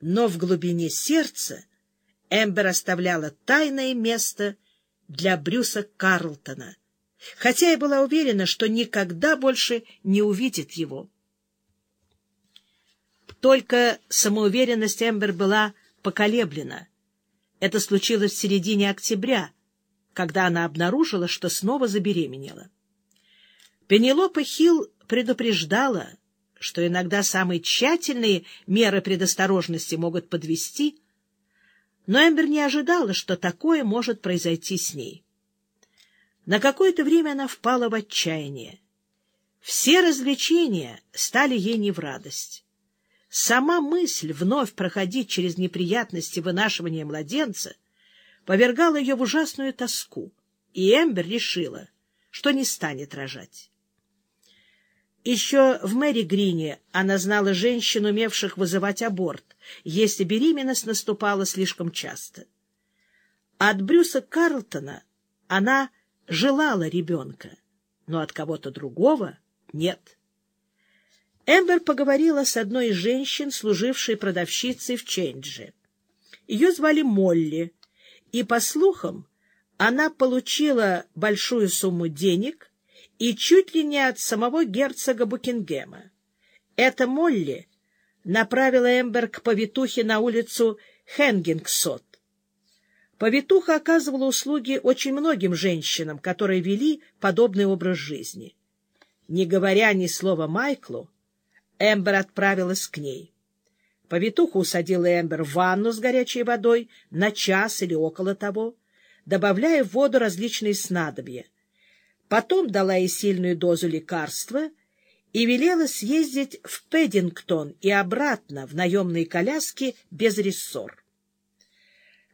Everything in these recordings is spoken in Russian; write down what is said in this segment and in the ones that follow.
но в глубине сердца Эмбер оставляла тайное место для Брюса Карлтона, хотя и была уверена, что никогда больше не увидит его. Только самоуверенность Эмбер была поколеблена. Это случилось в середине октября, когда она обнаружила, что снова забеременела. Пенелопа Хилл предупреждала, что иногда самые тщательные меры предосторожности могут подвести, но Эмбер не ожидала, что такое может произойти с ней. На какое-то время она впала в отчаяние. Все развлечения стали ей не в радость. Сама мысль вновь проходить через неприятности вынашивания младенца повергала ее в ужасную тоску, и Эмбер решила, что не станет рожать. Еще в Мэри Грине она знала женщин, умевших вызывать аборт, если беременность наступала слишком часто. От Брюса Карлтона она желала ребенка, но от кого-то другого нет. Эмбер поговорила с одной из женщин, служившей продавщицей в Чендже. Ее звали Молли, и, по слухам, она получила большую сумму денег и чуть ли не от самого герцога Букингема. Это Молли направила Эмбер к повитухе на улицу Хенгингсот. Повитуха оказывала услуги очень многим женщинам, которые вели подобный образ жизни. Не говоря ни слова Майклу, Эмбер отправилась к ней. Повитуха усадила Эмбер в ванну с горячей водой на час или около того, добавляя в воду различные снадобья — Потом дала ей сильную дозу лекарства и велела съездить в Пэддингтон и обратно в наемные коляски без рессор.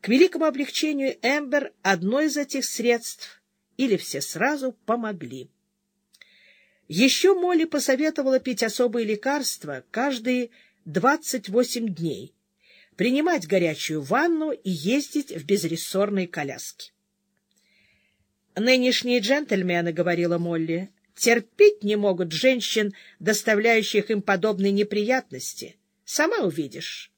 К великому облегчению Эмбер одно из этих средств или все сразу помогли. Еще Молли посоветовала пить особые лекарства каждые 28 дней, принимать горячую ванну и ездить в безрессорной коляске. Нынешние джентльмены, — говорила Молли, — терпеть не могут женщин, доставляющих им подобные неприятности. Сама увидишь.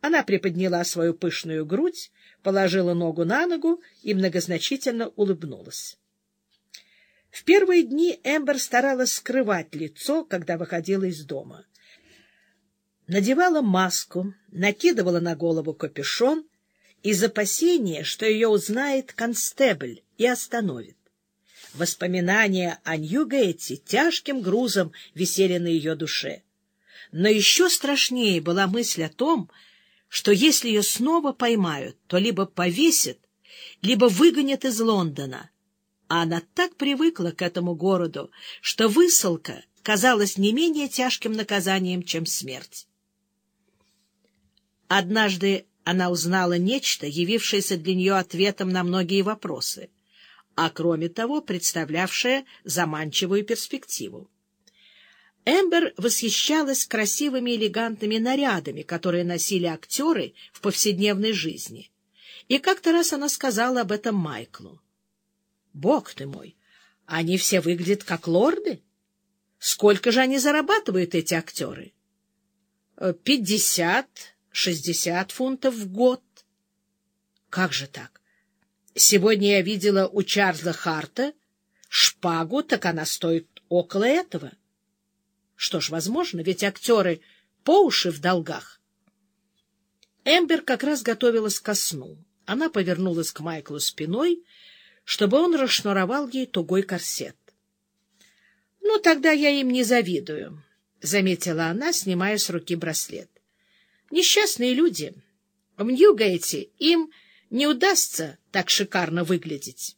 Она приподняла свою пышную грудь, положила ногу на ногу и многозначительно улыбнулась. В первые дни Эмбер старалась скрывать лицо, когда выходила из дома. Надевала маску, накидывала на голову капюшон из опасения, что ее узнает констебль и остановит. Воспоминания о Ньюгейте тяжким грузом висели на ее душе. Но еще страшнее была мысль о том, что если ее снова поймают, то либо повесят, либо выгонят из Лондона. А она так привыкла к этому городу, что высылка казалась не менее тяжким наказанием, чем смерть. Однажды она узнала нечто, явившееся для нее ответом на многие вопросы, а кроме того представлявшее заманчивую перспективу. Эмбер восхищалась красивыми элегантными нарядами, которые носили актеры в повседневной жизни. И как-то раз она сказала об этом Майклу. — Бог ты мой, они все выглядят как лорды. Сколько же они зарабатывают, эти актеры? — Пятьдесят, шестьдесят фунтов в год. Как же так? Сегодня я видела у Чарльза Харта шпагу, так она стоит около этого. Что ж, возможно, ведь актеры по уши в долгах. Эмбер как раз готовилась ко сну. Она повернулась к Майклу спиной, чтобы он расшнуровал ей тугой корсет. — Ну, тогда я им не завидую, — заметила она, снимая с руки браслет. Несчастные люди. В Ньюгейте им не удастся так шикарно выглядеть.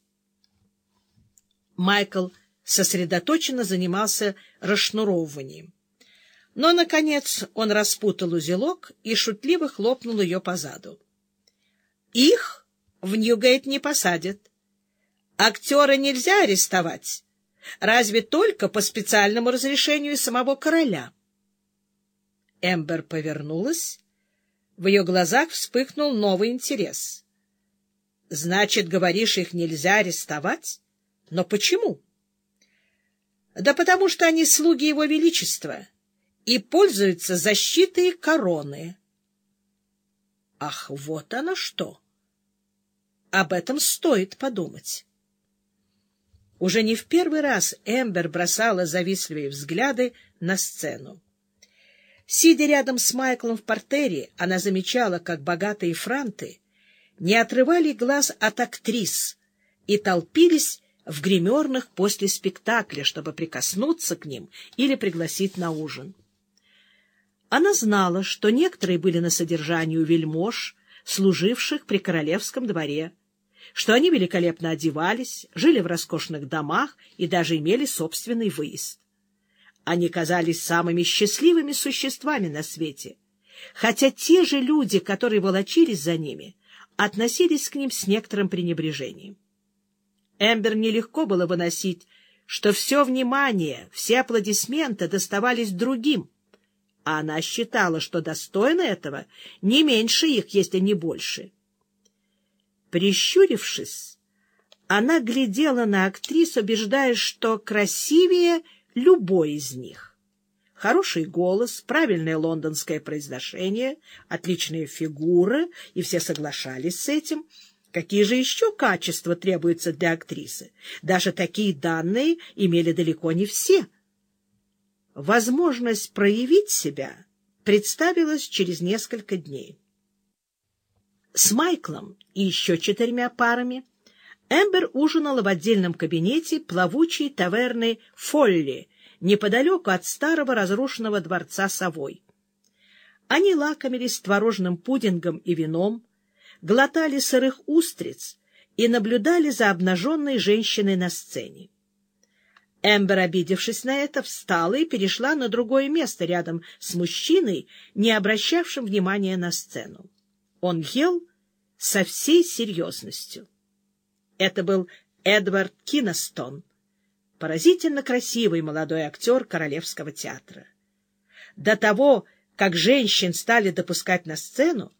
Майкл сосредоточенно занимался расшнуровыванием. Но, наконец, он распутал узелок и шутливо хлопнул ее по заду. Их в Ньюгейт не посадят. Актера нельзя арестовать, разве только по специальному разрешению самого короля. Эмбер повернулась в ее глазах вспыхнул новый интерес. — Значит, говоришь, их нельзя арестовать? Но почему? — Да потому что они слуги его величества и пользуются защитой короны. Ах, вот оно что! Об этом стоит подумать. Уже не в первый раз Эмбер бросала завистливые взгляды на сцену. Сидя рядом с Майклом в портере, она замечала, как богатые франты не отрывали глаз от актрис и толпились в гримерных после спектакля, чтобы прикоснуться к ним или пригласить на ужин. Она знала, что некоторые были на содержании у вельмож, служивших при королевском дворе, что они великолепно одевались, жили в роскошных домах и даже имели собственный выезд. Они казались самыми счастливыми существами на свете, хотя те же люди, которые волочились за ними, относились к ним с некоторым пренебрежением. Эмбер нелегко было выносить, что все внимание, все аплодисменты доставались другим, а она считала, что достойно этого не меньше их, если не больше. Прищурившись, она глядела на актрис, убеждаясь, что красивее любой из них. Хороший голос, правильное лондонское произношение, отличная фигура, и все соглашались с этим. Какие же еще качества требуются для актрисы? Даже такие данные имели далеко не все. Возможность проявить себя представилась через несколько дней. С Майклом и еще четырьмя парами Эмбер ужинала в отдельном кабинете плавучей таверны «Фолли» неподалеку от старого разрушенного дворца Совой. Они лакомились творожным пудингом и вином, глотали сырых устриц и наблюдали за обнаженной женщиной на сцене. Эмбер, обидевшись на это, встала и перешла на другое место рядом с мужчиной, не обращавшим внимания на сцену. Он ел со всей серьезностью. Это был Эдвард Киностон, поразительно красивый молодой актер Королевского театра. До того, как женщин стали допускать на сцену,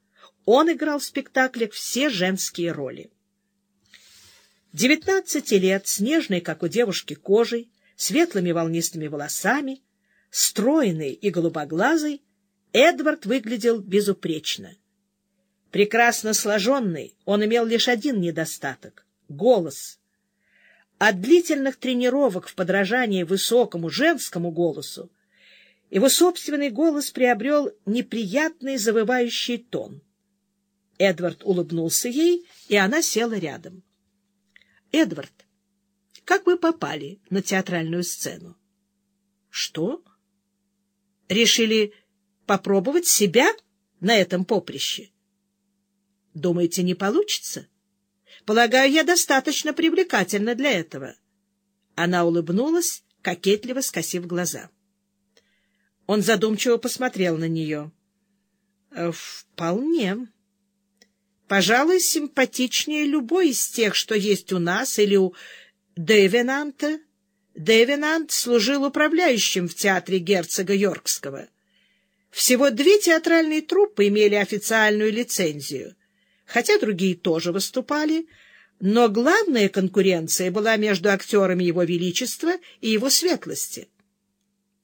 он играл в спектаклях все женские роли. Девятнадцати лет, снежной, как у девушки, кожей, светлыми волнистыми волосами, стройный и голубоглазый, Эдвард выглядел безупречно. Прекрасно сложенный, он имел лишь один недостаток голос. От длительных тренировок в подражании высокому женскому голосу его собственный голос приобрел неприятный завывающий тон. Эдвард улыбнулся ей, и она села рядом. — Эдвард, как вы попали на театральную сцену? — Что? — Решили попробовать себя на этом поприще? — Думаете, не получится? Полагаю, я достаточно привлекательна для этого. Она улыбнулась, кокетливо скосив глаза. Он задумчиво посмотрел на нее. «Э, — Вполне. Пожалуй, симпатичнее любой из тех, что есть у нас или у Девенанта. Девенант служил управляющим в театре герцога Йоркского. Всего две театральные труппы имели официальную лицензию — хотя другие тоже выступали, но главная конкуренция была между актерами Его Величества и Его Светлости.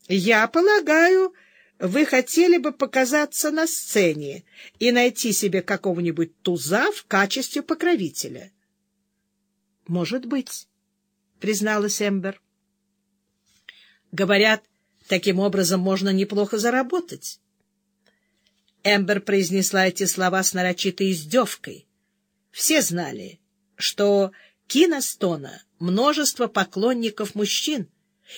Я полагаю, вы хотели бы показаться на сцене и найти себе какого-нибудь туза в качестве покровителя. — Может быть, — призналась Эмбер. — Говорят, таким образом можно неплохо заработать. Эмбер произнесла эти слова с нарочитой издевкой. Все знали, что Киностона множество поклонников мужчин,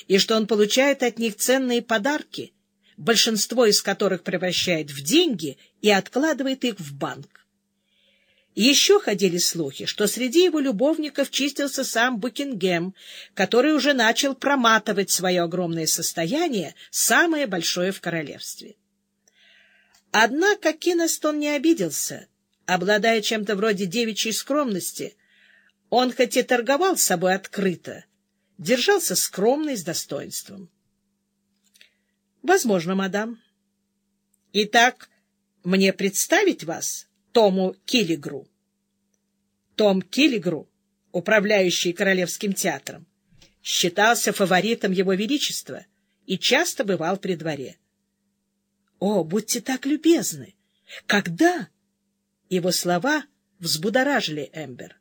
и что он получает от них ценные подарки, большинство из которых превращает в деньги и откладывает их в банк. Еще ходили слухи, что среди его любовников чистился сам Букингем, который уже начал проматывать свое огромное состояние, самое большое в королевстве. Однако Кинестон не обиделся. Обладая чем-то вроде девичьей скромности, он хоть и торговал собой открыто, держался скромно и с достоинством. — Возможно, мадам. — Итак, мне представить вас Тому Киллигру. Том Киллигру, управляющий Королевским театром, считался фаворитом Его Величества и часто бывал при дворе. О, будьте так любезны! Когда? Его слова взбудоражили Эмбер.